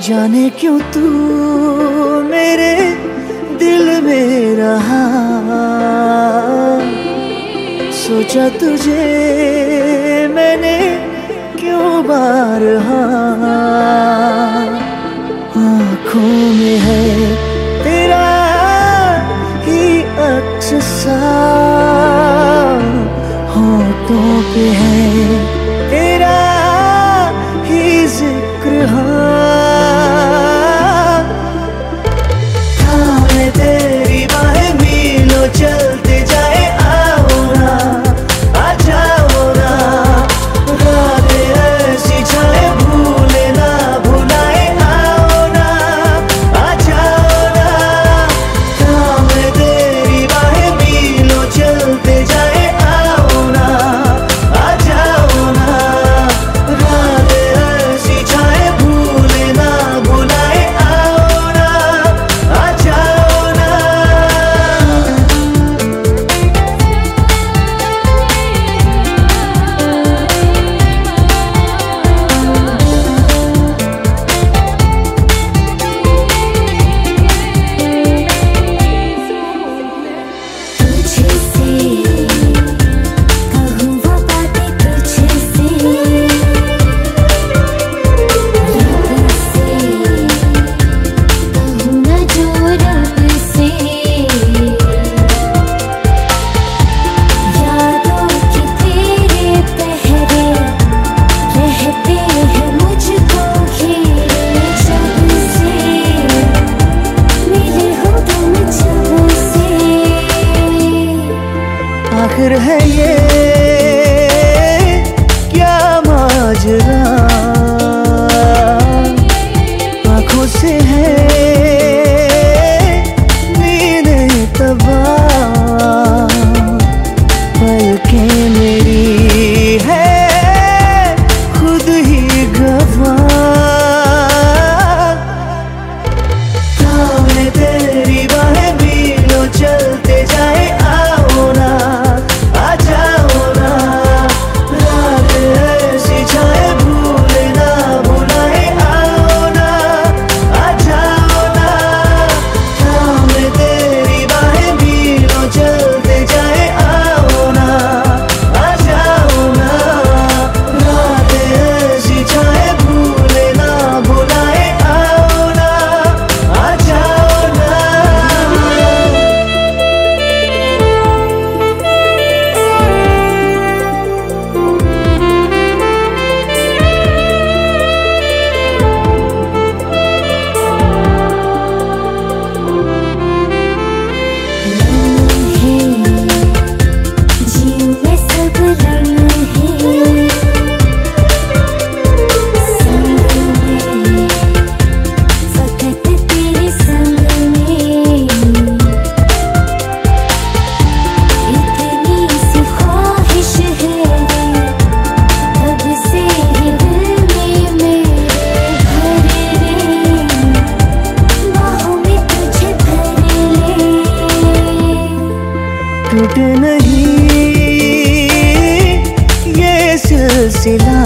जाने क्यों तू मेरे दिल में रहा? सोचा तुझे मैंने क्यों बार आँखों Acılı टूट नहीं ये सिलसिला